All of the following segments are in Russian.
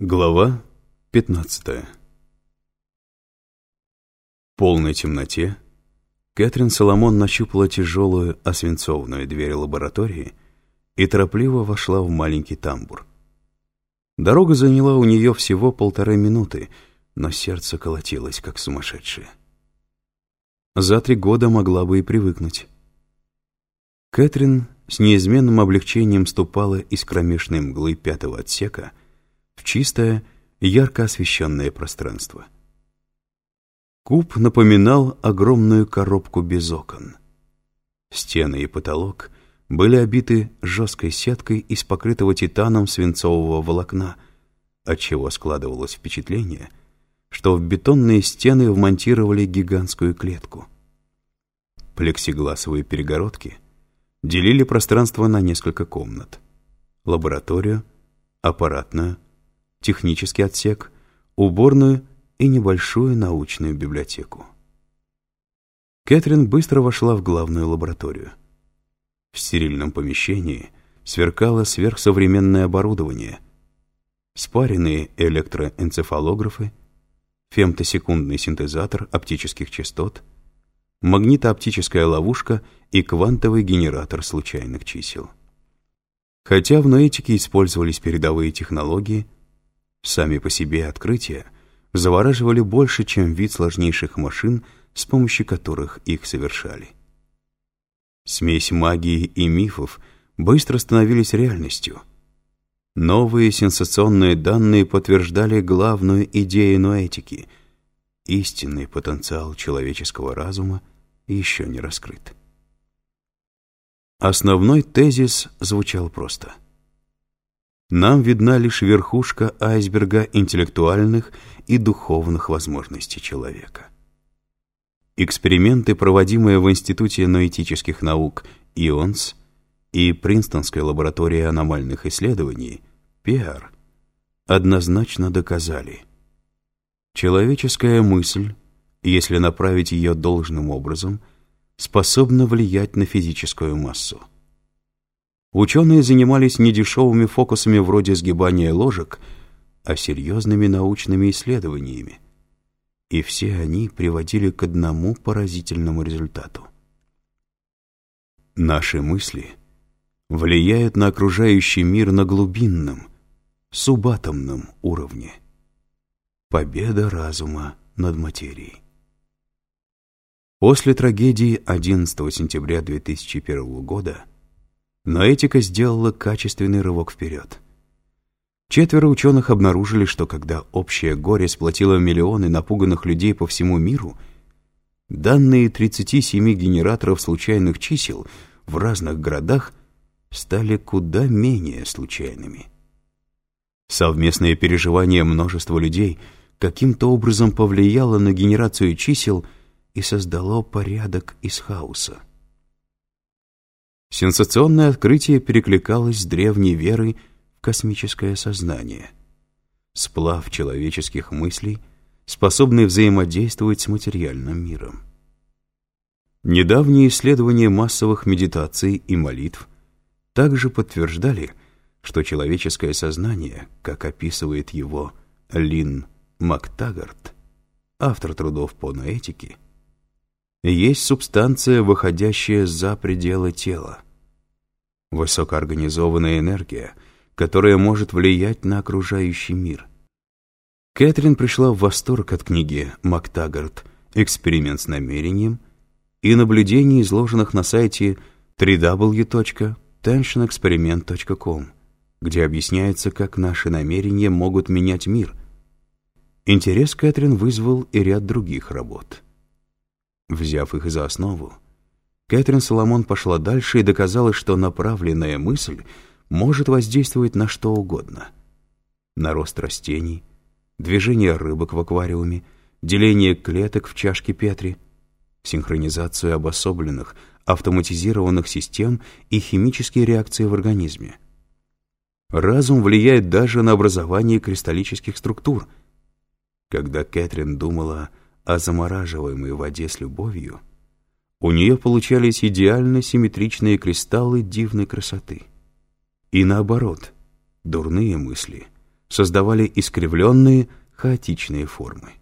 Глава 15 В полной темноте Кэтрин Соломон нащупала тяжелую освинцованную дверь лаборатории и торопливо вошла в маленький тамбур. Дорога заняла у нее всего полторы минуты, но сердце колотилось, как сумасшедшее. За три года могла бы и привыкнуть. Кэтрин с неизменным облегчением ступала из кромешной мглы пятого отсека — в чистое, ярко освещенное пространство. Куб напоминал огромную коробку без окон. Стены и потолок были обиты жесткой сеткой из покрытого титаном свинцового волокна, отчего складывалось впечатление, что в бетонные стены вмонтировали гигантскую клетку. Плексигласовые перегородки делили пространство на несколько комнат. Лабораторию, аппаратную, технический отсек, уборную и небольшую научную библиотеку. Кэтрин быстро вошла в главную лабораторию. В стерильном помещении сверкало сверхсовременное оборудование, спаренные электроэнцефалографы, фемтосекундный синтезатор оптических частот, магнитооптическая ловушка и квантовый генератор случайных чисел. Хотя в ноэтике использовались передовые технологии, Сами по себе открытия завораживали больше, чем вид сложнейших машин, с помощью которых их совершали. Смесь магии и мифов быстро становились реальностью. Новые сенсационные данные подтверждали главную идею ноэтики — истинный потенциал человеческого разума еще не раскрыт. Основной тезис звучал просто — нам видна лишь верхушка айсберга интеллектуальных и духовных возможностей человека. Эксперименты, проводимые в Институте ноэтических наук ИОНС и Принстонской лаборатории аномальных исследований ПИАР, однозначно доказали, человеческая мысль, если направить ее должным образом, способна влиять на физическую массу. Ученые занимались не дешевыми фокусами вроде сгибания ложек, а серьезными научными исследованиями. И все они приводили к одному поразительному результату. Наши мысли влияют на окружающий мир на глубинном, субатомном уровне. Победа разума над материей. После трагедии 11 сентября 2001 года но этика сделала качественный рывок вперед. Четверо ученых обнаружили, что когда общее горе сплотило миллионы напуганных людей по всему миру, данные 37 генераторов случайных чисел в разных городах стали куда менее случайными. Совместное переживание множества людей каким-то образом повлияло на генерацию чисел и создало порядок из хаоса. Сенсационное открытие перекликалось с древней верой в космическое сознание. Сплав человеческих мыслей, способный взаимодействовать с материальным миром. Недавние исследования массовых медитаций и молитв также подтверждали, что человеческое сознание, как описывает его Лин Мактагарт, автор трудов по ноэтике, есть субстанция, выходящая за пределы тела. Высокоорганизованная энергия, которая может влиять на окружающий мир. Кэтрин пришла в восторг от книги «Мактагарт. Эксперимент с намерением» и наблюдений, изложенных на сайте www.tensionexperiment.com, где объясняется, как наши намерения могут менять мир. Интерес Кэтрин вызвал и ряд других работ. Взяв их за основу, Кэтрин Соломон пошла дальше и доказала, что направленная мысль может воздействовать на что угодно. На рост растений, движение рыбок в аквариуме, деление клеток в чашке Петри, синхронизацию обособленных, автоматизированных систем и химические реакции в организме. Разум влияет даже на образование кристаллических структур. Когда Кэтрин думала о замораживаемой воде с любовью, у нее получались идеально симметричные кристаллы дивной красоты. И наоборот, дурные мысли создавали искривленные, хаотичные формы.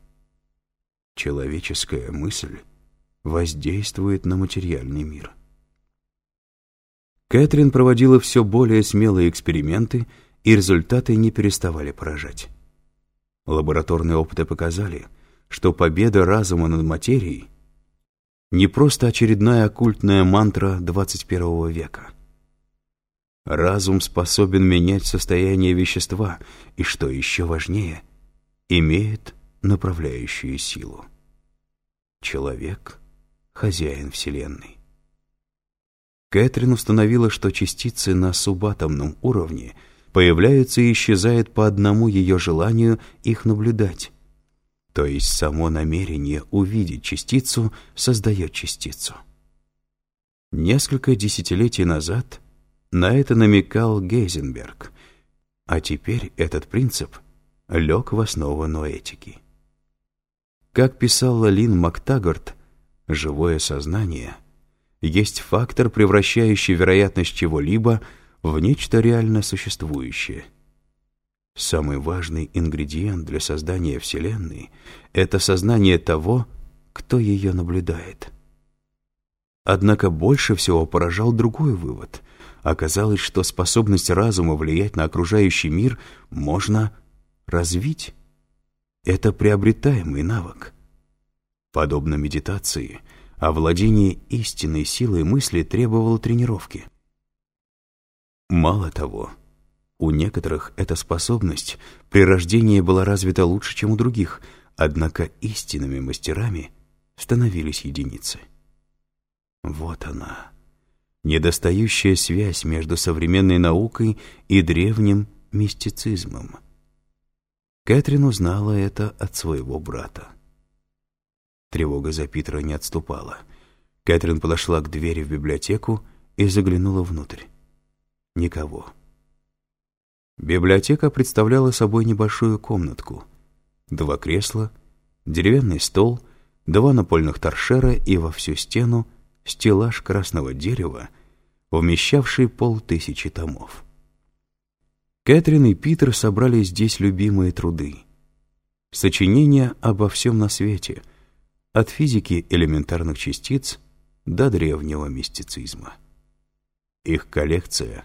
Человеческая мысль воздействует на материальный мир. Кэтрин проводила все более смелые эксперименты, и результаты не переставали поражать. Лабораторные опыты показали, что победа разума над материей не просто очередная оккультная мантра 21 века. Разум способен менять состояние вещества и, что еще важнее, имеет направляющую силу. Человек — хозяин Вселенной. Кэтрин установила, что частицы на субатомном уровне появляются и исчезают по одному ее желанию их наблюдать. То есть само намерение увидеть частицу создает частицу. Несколько десятилетий назад на это намекал Гейзенберг, а теперь этот принцип лег в основу ноэтики. Как писала Лин Мактагарт, живое сознание есть фактор, превращающий вероятность чего-либо в нечто реально существующее. Самый важный ингредиент для создания Вселенной — это сознание того, кто ее наблюдает. Однако больше всего поражал другой вывод. Оказалось, что способность разума влиять на окружающий мир можно развить. Это приобретаемый навык. Подобно медитации, овладение истинной силой мысли требовало тренировки. Мало того, у некоторых эта способность при рождении была развита лучше, чем у других, однако истинными мастерами становились единицы. Вот она, недостающая связь между современной наукой и древним мистицизмом. Кэтрин узнала это от своего брата. Тревога за Питера не отступала. Кэтрин подошла к двери в библиотеку и заглянула внутрь. Никого. Библиотека представляла собой небольшую комнатку. Два кресла, деревянный стол, два напольных торшера и во всю стену стеллаж красного дерева, вмещавший полтысячи томов. Кэтрин и Питер собрали здесь любимые труды. Сочинения обо всем на свете, от физики элементарных частиц до древнего мистицизма. Их коллекция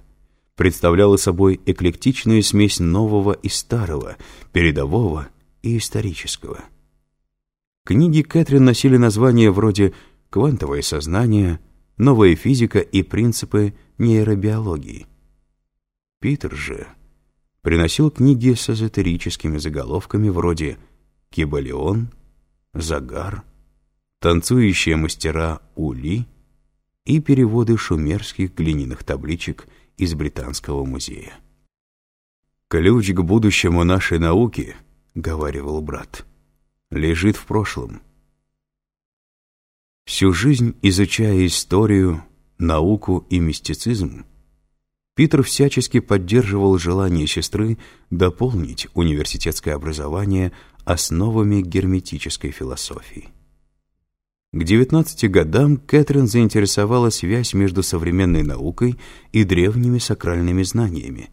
представляла собой эклектичную смесь нового и старого, передового и исторического. Книги Кэтрин носили названия вроде «Квантовое сознание», «Новая физика» и «Принципы нейробиологии». Питер же приносил книги с эзотерическими заголовками вроде «Кибалион», «Загар», «Танцующие мастера Ули» и переводы шумерских глиняных табличек из Британского музея. «Ключ к будущему нашей науки», — говаривал брат, — «лежит в прошлом». Всю жизнь изучая историю, науку и мистицизм, Питер всячески поддерживал желание сестры дополнить университетское образование основами герметической философии. К 19 годам Кэтрин заинтересовала связь между современной наукой и древними сакральными знаниями.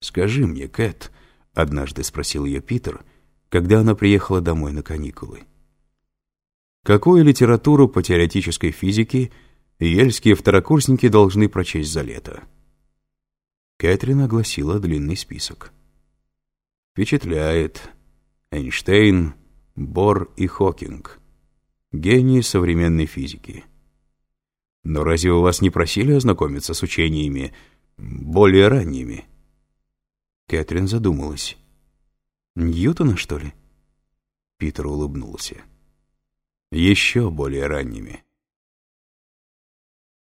«Скажи мне, Кэт», — однажды спросил ее Питер, когда она приехала домой на каникулы, «какую литературу по теоретической физике ельские второкурсники должны прочесть за лето?» Кэтрин огласила длинный список. «Впечатляет. Эйнштейн, Бор и Хокинг» гении современной физики. Но разве у вас не просили ознакомиться с учениями более ранними? Кэтрин задумалась. Ньютона, что ли? Питер улыбнулся. Еще более ранними.